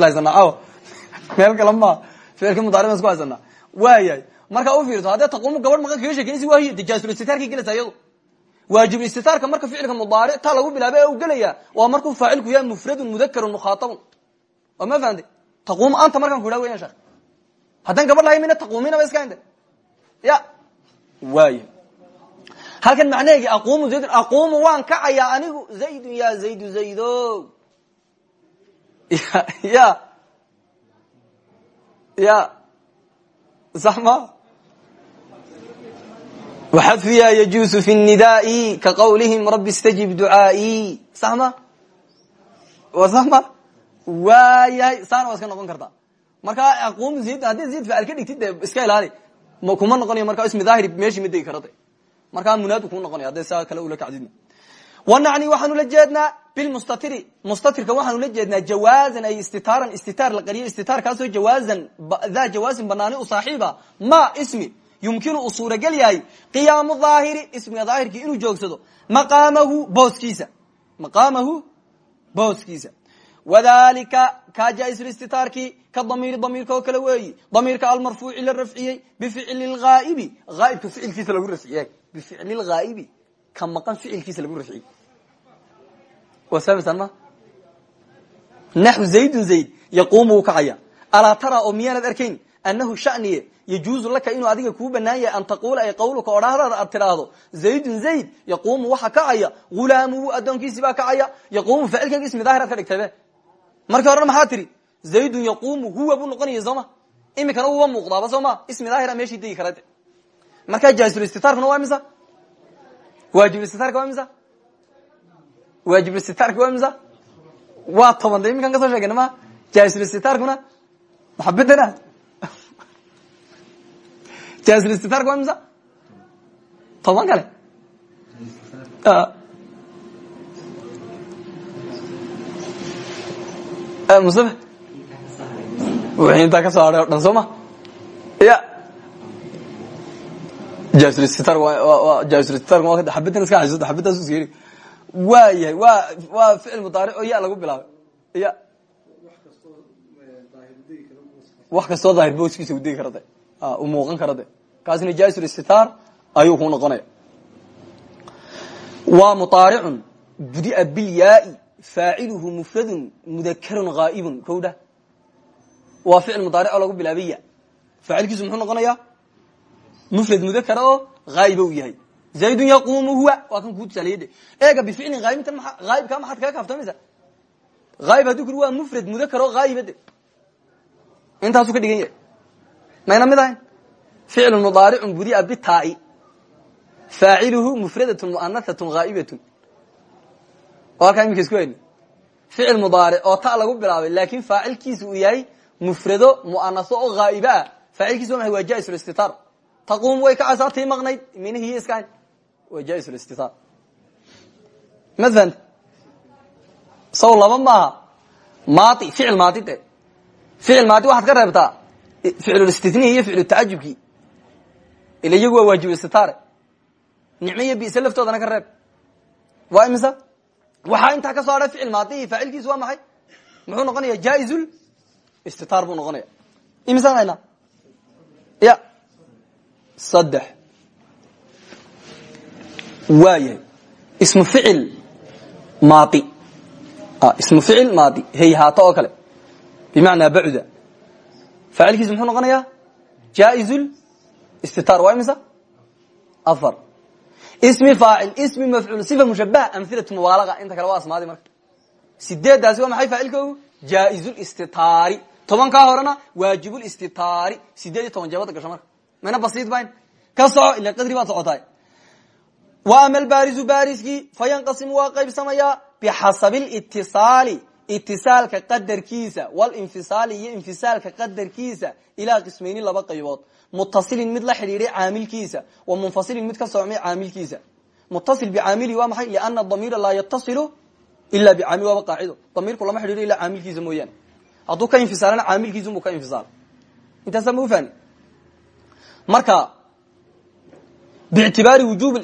markaa u fiirto haddee taquumu gabadh maqan kaga sheekeynaysi waa hiyo jaasulistitaarkay gelaysaa iyadu waajibulistitaarka marka ficilka mudaaric taa lagu bilaabay u gelaya waa markuu faacilku yahay mufradun mudakarun mukhaatabun. Waa ma fahamte taquum anta markaan ku idhaha weyan sheekh haddaan gabadh lahay mina taquuminaba iska inte ya. Waay halkan macnaheegi aqumu zaydun aqumu waan kacayaa anigu zaydun ya zaydu zaydo. Ya ya. Sax ma waxadfiya yajuusu في nidaai ka رب استجب istajib ducaai sama sama waayahay saana waa iska noqon karta. Markaa aquum ziid haddii ka dhigtid iska ilaali. Kuma noqonayo markaa ismi daahiri meeshii ma degi karade markaa munaadu kuu noqonaya saa kale ula kacdidna. Wanacni waxaanu la jeednaa bilmustatiri mustatirka waxaanu la jeednaa jawaazan ay istitaaran istitaar la qariyo istitaarkaasoo jawaazan daa jawaazin banaani u saaxiiba. Ma ismi yumkinu uu suuragel yahay qiyaamu daahiri ismiga daahirkii inuu joogsado maqaamahu booskiisa. Maqaamahu booskiisa. Wadalika ka jaislistitaarkii ka damiiri damiirka oo kale weeyi damiirka almarfuuci la rafciyey bificli lghaa'ibi haaibka ficilkiisa lagu rafciye bificli lghaa'ibi ka maqan ficilkiisa lagu rafciyey. Waa fahmaysaan ma? Naxu zaydun zayd yaquumu wuu kacaya alaa tara oo yajuuzu laka inuu adiga kuu banaan yahay an taquula ay qawluka odhaahdaada aad tidhaahdo. Zaydun zayd yaquumu waxa kacaya. Hulaamuhu addoonkiisii baa kacaya. Yaquumu ficilkan ismi daahir ad ka dhigtaybe markii horena maxaa tiri zaydun yaquumu huwa buu noqonaya sooma imikana wuba muuqdaaba soo ma? Ismi daahira meeshii degi kara markaa jaasulistitaarkuna waa misa waajibulistitarka waa misa waajibulistitarka waa misa waa toban de iminkan ka soo sheegana ma jaasulistitaarkuna maxabedana jaasulistitaarka waa misa toban kale mustafa wixii intaa ka soo hadhay o dhan soo ma ya jaasulstitar jaasulstitarka waa xabaddan iska haysato xabaddaas iska yidhi waa yahay waa waa ficil mudaaric oo ya lagu bilaabay ya wax kastoo daahir booskiisa u degi kara de u muuqan kara de. Kaasina jaasulstitar ayuu ku noqonaya waa muaaricun budia bilyaai faaciluhu mufradun mudakarun ghaa'ibun. Kowdha waa ficil mudaaric oo lagu bilaabay ya. Faacilkiisu muxuu noqonayaa mufrad mudakara oo haa'iba u yahay. Zaydun yaquumu huwa. Waa kan kuu tusaaleyade eega bificlin haayibintan maa haayibkaa maxaad kaga kaaftamaysa haayib hadduu kuri waa mufrad mudakar oo haa'iba de. Intaasuu ka dhigan yahay mayna mid ahayn. Ficlu mudaaricun budia bitaa'i. Faaciluhu mufradatun mu'anathatun haa'ibatun oo halkaa iminka isku hayni ficil mudaaric oo ta lagu bilaabay laakin faacilkiisa uu yahay mufrado mu'anaso oo haa'iba ah faacilkiisa wa maay waa jaisulistitaar taquum way kacaysaa tii maqnayd. Minihiiyo iska hayn waa jaisulistitaar ma fahanta saw laba maaha. Maadi ficil maadi de ficil maadi waxaad ka reebtaa ficlulistitnihi iyo ficlu tacajubkii ila iyagu waa waajibistitaare nicmo iyo bisa laftoodana ka reeb waa imisa waxaa intaa ka soo hadhay ficil maadihi faacilkiisu waa maxay muxuu noqonaya jaaizul istitaar buu noqonaya imisaan haynaa ya saddex waa yahay ismu ficil maadi ismu ficil maadi hayhaato oo kale bimacnaa bacuda faacilkiisu muxuu noqonayaa jaaizul istitaar waa imisa afar ismi faacil ismi mafcuul sifa mushabaha amhilatu mubaalaga inta kale waa asmaadi marka sideeddaasi waa maxay faacilkoogu jaaizulistitaari tobankaa horena waajibulistitaari sideed iyo toban jeebada gasho marka mayna basiid bayn ka soco ila qadri baad socotaay wa ama albaarizu baariskii fayanqasimu waa qaybsamayaa bixasabi litisaali itisaalka qadarkiisa walinfisaali iyo infisaalka qadarkiisa ilaa qismayni laba qaybood. Mutasilin mid la xidhiiday caamilkiisa wa munfasilin mid ka soocmay caamilkiisa. Mutasil bicaamilihi waa maxay? Liana damiira laa yatasilu ila bicaamil waaba qaacido. Damiirku lama xidhiido ilaa caamilkiisa mooyaane. Hadduu ka infisaalana caamilkiisunbuu ka infisaal. Intaasaa ma marka bictibaari wujub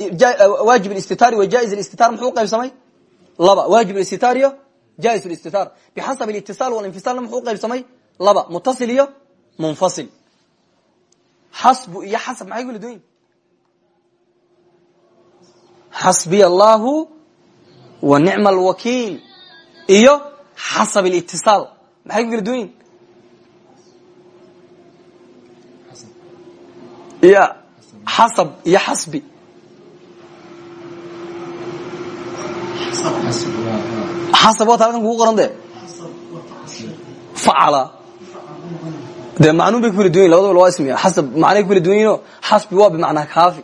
waajib istitaari wa jaiz istitaar muxuu qaybsamay? Laba waajib istitaar jaiz istitaar bixasab itisaal walinfisalna muxuu qaybsamay laba mutasil iyo munfasil xasbu iyo xasab maxay kala duwan yihiin xasbiya allahu wa nicma alwakiil iyo xasab alitisaal maxay ku kala duwan yihiin ya xasab iyo xasbi xasab waata halkan kugu qoran de facala de macnun bay ku kala duwan yihiin labadaba waa ismiya. Xasab macnay ku kala duwan yihiin o? Xasbi waa bimacnaa kaafi.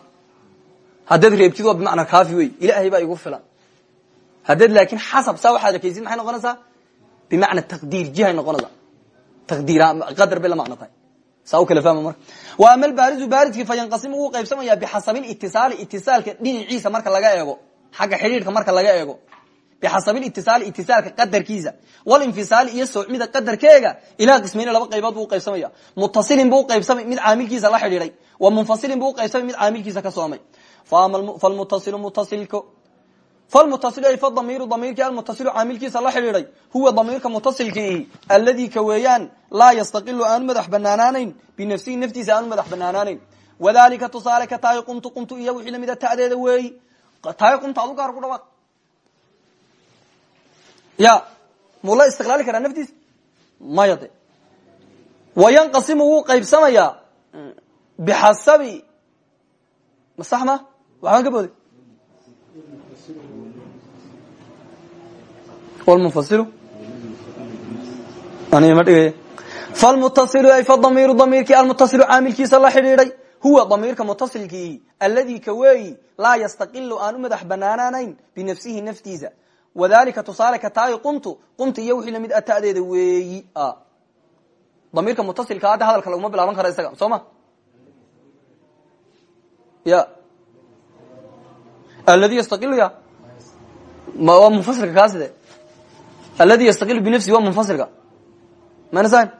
Haddaad reebtid waa bimacnaa kaafi wey. Ilaahay baa igu filan. Haddaad laakin xasab saa waxaad arkaysid maxay noqonaysaa? Bimacna taqdiir jihay noqonaysaa. Taqdiir qadar bay la macno tahay. Saa u kala fahma marka. Wa ama albaarizu baaridkii fa yanqasimu wuu qaybsamaya bixasabi litisaali itisaalka dhinaciisa marka laga eego. Xagga xidhiidhka marka laga eego bixasabilitisaali itisaalka qadarkiisa walinfisaali iyo soocmida qadarkeega ilaa qismayni laba qaybood buu uqaybsamaya mutasilin buu uqaybsamay mid caamilkiisa la xidhiiday wa munfasilin buu uqaybsamay mid caamilkiisa ka soomay falmutasilu mutasilko falmutasilu ay fadamiiru damiirkii almutasilu caamilkiisa la xidhiiday huwa damiirka mutasilkii alladii ka weeyaan laa yastaqilu aanu madax banaanaanayn binafsihi naftiisa aanu madax banaanaanayn wadalika tusaale ka tahay qumtu qumtu iyo wixii lamida ta'deeda weeyi tahay qumta adu gaar ku dhawaaq ya muu la istiqlaali karaa naftiisa maya de wayanqasimu wuu qaybsamayaa bixasabi ma sax ma waxbaan ka booday wlmunfasilu aniga ma dhigaya falmutasilu ay fadamiiru damiirkii almutasilu caamilkiisa la xidhiiday huwa damiirka mutasilkii alladii ka weeyi laa yastaqilu aan u madax banaanaanayn binafsihi naftiisa wadalika tusaale ka tahay qumtu qumtu iyo wixii la mid a ta'deeda weeyi. Damiirka mutasilka hadda hadalka laguma bilaaban karo isaga soo ma? Ya. Aladi yastaqilu ya? Waa munfasilka kaaside aladi yastaqilu binafsi waa munfasilka mansan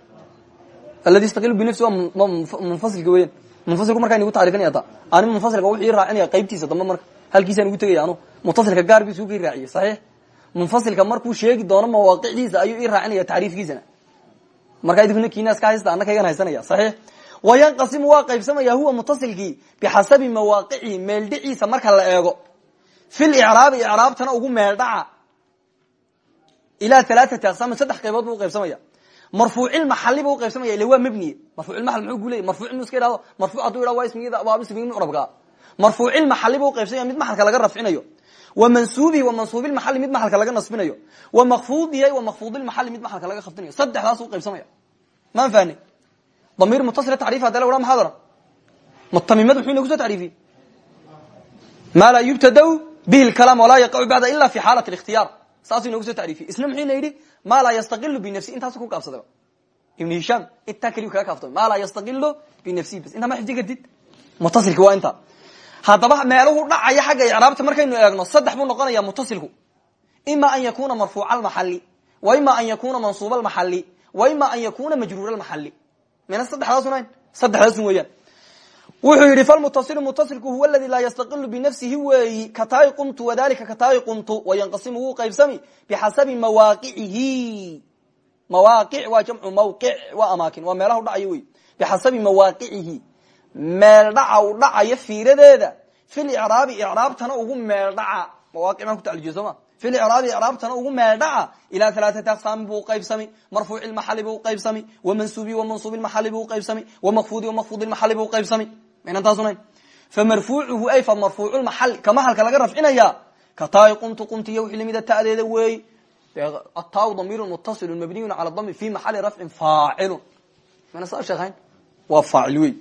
aladi yastaqilu binafsi waa munfasilka weyan munfasilku markaa inagu taarifinaya ta ani munfasilka wuxuu ii raacinaya qaybtiisa dambe marka. Halkiisaan ugu tegaya anu mutasilka gaar ka raaciye saxiix munfasilka markuu sheegi doono mawaaqicdiisa ayuu ii raacinaya tacriifkiisana. Markaa idinkuna kiinaas ka haysta ana kaygan haysanaya saxiix. Wayanqasimu waa qaybsamaya huwa mutasilkii bixasabi mawaaqicihi meeldhiciisa marka la eego. Fi licraabi icraabtana ugu meeldhaca. Ilaa alaaati aqsaam saddex qaybood bu uqaybsamaya marfuucilmaxali bu uqaybsamaya ila waa mebniye marfuucilmaal muxuu ku leeyay marfuuc inu iska ihahdo marfuuc haduu idhah waa ismigida abaab ismigi mucrabka marfuucilmaxali bu uqaybsamaya mid maxalka laga rafcinayo wa mansuubilmaxali mid maxalka laga nasbinayo. Wa makfuudihi wa makfuudilmaxali mid maxalka laga khafdinayo. Saddexdaas uqaybsamaya maan fahne damiir mutasila tacriif hada la haa maxaad ohan mutamimad muxuu inagu soo tacriifiyey ma laa yubtada bihi lkalaam walaa yaqacu bacda ila fi xaalat اlاkhtiyaar saasuu inagu soo tacriifiyey isna muxuu ina yidhi ma laa yastaqilu binafsi intaasu ku kaabsaday ibn hishaam intaa keliyu kaga kaaftamay ma laa yastaqilu binafsihi bas intaa ma xifdi kartid? Mutasilki waa intaa haddaba meeluhu dhacaya xagga icraabta markaynu eegno saddex buu noqonaya mutasilku. Ima an yakuna marfuuca almaxali wa ima an yakuna mansuuba almaxali wa ima an yakuna majruura almaxali mina saddexdaasun saddexdaasun weeyaan. Wuxuu yidhi falmutasilu mutasilku huwa aladi laa yastaqilu binafsihi weeyi kataai qumtu wadalika kataai qumtu wayanqasimu wuu qaybsami bixasabi mawaaqicihi mawaaqic waa jamcu mawqic waa amaakin waa meelaha u dhacayo wey. Bixasabi mawaaqicihi meel dhaca u dhacayo fiiradeeda. Fil icraabi icraabtana ugu meel dhaca. Mawaaqic maan ku tacalijiyo soo ma? Fil icraabi icraabtana ugu meel dhaca. Ilaa alaaati aqsaami buu uqaybsami marfuuci lmaxali buu uqaybsami wamansuubi wamansuubi lmaxali buu uqaybsami wamakfuudi wamakfuudi lmaxali buu uqaybsami maynan famarfuucuhu ay fa marfuucu lmaxal ka maxalka laga rafcinaya. Kataai qumtu qumtiyo wixii lamida ta'deeda weey ataa damiiru mutasilu mabniyun cala dami fi maxali rafcin faacilun. Mana saa sheekayn waa faacil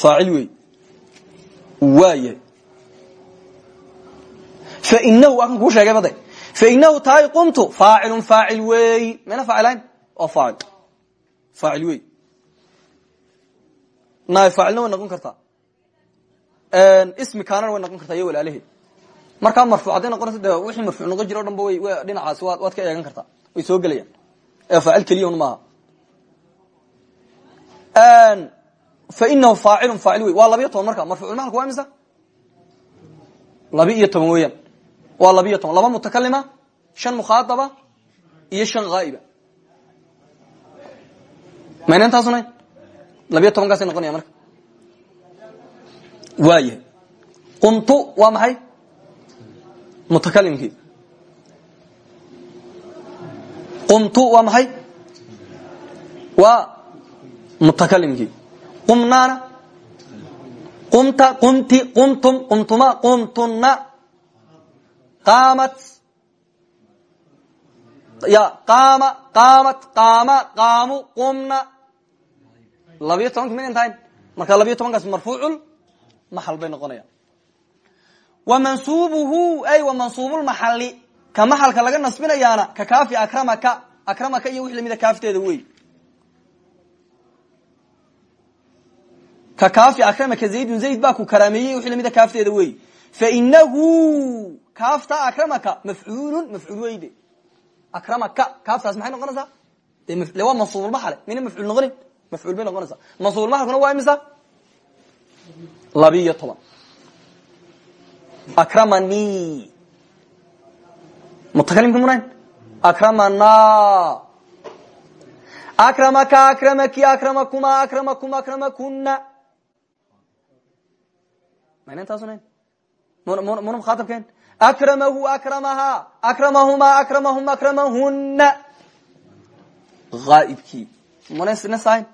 faacil wey. Waayahay fainahu waa kan kuu sheegay bade fainahu taai qumtu faacilun faacil weeyi mayna faacilayn waa faacil faacil wey. Naay faacilna way noqon kartaa. Ismi kaanana way noqon kartaa iyo walaalaheed. Markaa marfuuc hadday noqonayso de wixii marfuuc noqon jira o dhan ba wa waad ka eegan kartaa. Way soo gelayaan. Ee faacil keliya un maaha fainahu faacilun faacil wey waa labiyo toban marka marfuuculmahalku waa imisa labi iyo toban weeyaan. Waa labiyo toban. Laba mutakalima shan mukhaadaba iyo shan haa'iba mayna intaasunayn labiyo tobankaasay noqonaya marka. Waayahay qumtu waa maxay? Mutakalimkii qumtu waa maxay? Waa mutakalimkii qumnaana qumta qumti qumtum qumtuma qumtunna. Qaamat. Ya qaama qaamat qaama qaamu qumna. Labiyo tobanki min intahayn marka labiyo tobankaas marfuucul maxal bay noqonayaan wa mansuubuhu ay wa mansuubulmaxali ka maxalka laga nasbinayaana ka kaafi akramaka akramaka iyo wix lamida kaafteeda wey ka kaafi akramaka zaydun zayd baa ku karaameeyey wixii lamida kaafteeda wey fainahu kaafta akramaka mafcuulun mafcuul weyde akramaka kaaftaas maxay noqonaysaa? De waa mansuubulmaxale mina mafcuul noqonin mafcuul bay noqonaysaa. Mansuubulmaxalkuna waa imisa labiiyo toban. Akramani mutakalimka munayn akramana akramaka akramaki akramakuma akramakum akramakuna mayna taasunayn muna mukhatabkeen akramahu akramaha akramahuma akramahum akramahuna aaibkii sahayn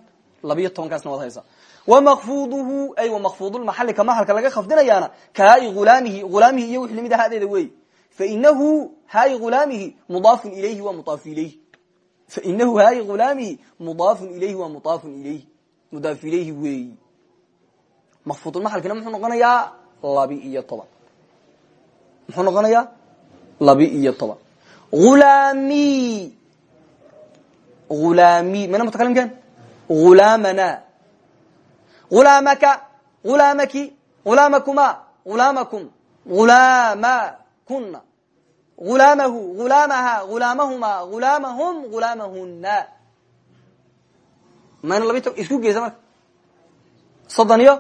labiyo tobankaasna waad haysaa wamakfuduhu ay wamakfudulmaxali ka maxalka laga khafdinayaana kahaai ulaamihi ulaamihi iyo wix la mid hadeeda wey fainahu haai ulaamihi mudaafun ilayhi waa mudaaf ilayhi fainahu haai ulaamihi mudaafun ilayhi waa mudaafun ilayhi mudaaf ilayhi weeyi makfudulmaxalkina muxuu noqonayaa labi iyo toban muxuu noqonayaa labi iyo toban ulaami ulaami mana mutakalimkeen ulaamana ulaamaka ulaamaki ulaamakuma ulaamakum ulaamakuna ulaamahu ulaamaha ulaamahuma ulaamahum ulaamahuna mayna labi isku geysa marka soddon iyo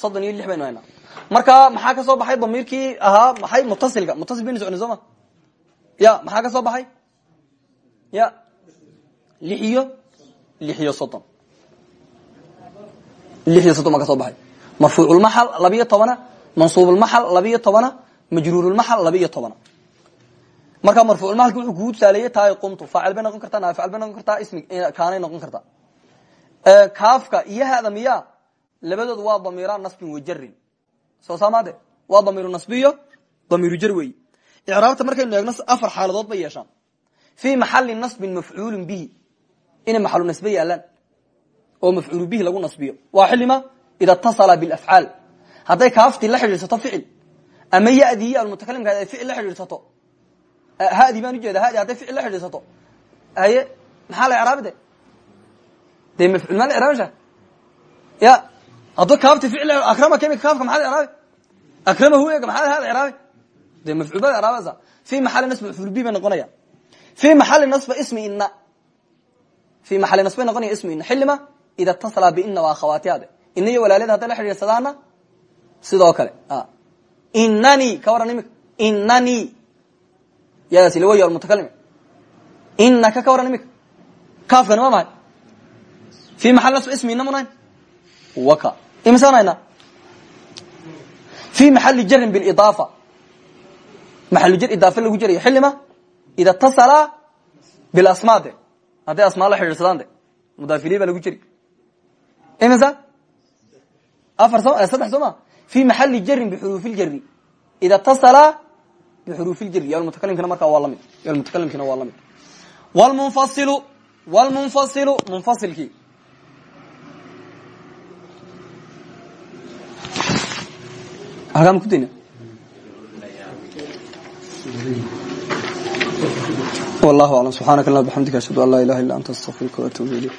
soddon iyo lix baynu haynaa. Marka maxaa ka soo baxay? Damiirkii ahaa maxay? Mutasilka mutasil baynu socnay soo ma? Ya maxaa ka soo baxay? Ya. Lix iyo lix iyo soddon. Lix iyo soddon baa ka soo baxay. Marfuuculmaxal labiyo tobana. Mansuubulmaxal labiyo tobana. Majruurulmaxal labiyo tobana. Marka marfuuculmaxalki wuxuu kugu tusaaleeyey taay qumtu faacil bay noqon kartaa naafacil bay noqon kartaa ismi kaanay noqon kartaa. Kaafka iyo hada miya labadoodu waa damiira nasbin wajarin soo saamaade waa damiiru nasbiyo damiiru jar weyi icraabta markaynu eegno afar xaaladood bay yeeshaan. Fii maxali nasbin mafcuulin bihi. Inay maxalu nasbe yaalaan. Oo mafcuulu bihi lagu nasbiyo. Waa xilima ida tasala bilafcaal hadday kaaftii la xidhiidsato ficil ama yadii almutakalimka ay ficil la xidhiidsato hadi baan ujeeda hadi hadday ficil la xidhiidsato haye maxaa la icraabi de dee mafcuul maa la icraabisha ya hadduu kaafti ficil akrama kemika kaafka maxaa la icraabi akramahu ega maxaa hada icraabi dee mafcuul baa icraabaysa fi maxali nasb mafcuul bihi bay noqonaya. Fi maxali nasba ismi ina fi maxali nasbay noqonaya ismi ina xilima ida tasala biina waa akhawaatiade ina iyo walaalada hadday la xidhiidsadaana sidoo kale. Inani ka waran imika inani yadas ila way almutakalim inaka ka waran imika kaafkani waa mahay. Fi maxali nasb ismi ina munayn waka imisaan haynaa fi maxali jarin bilidaafa maxalu jar idaafa lagu jarayo xilima ida tasala bilasmaa de hadday asmaa la xidhiidsadaan de mudaafiliy baa lagu jeri imisa afar saddex soo ma? Fi maxali jarin bixuruufi ljari ida tasala bixuruufi ljari yalmutakalimkina markaa waa la mid yalmutakalimkina waa la mid wlmunfasilu wlmunfasilu munfasilkii akaam kudayna wallahu aclam subxaanaka allah bxamdika ashhadu an laa ilaha illa anta astaqfiruka waatuubu ilayk.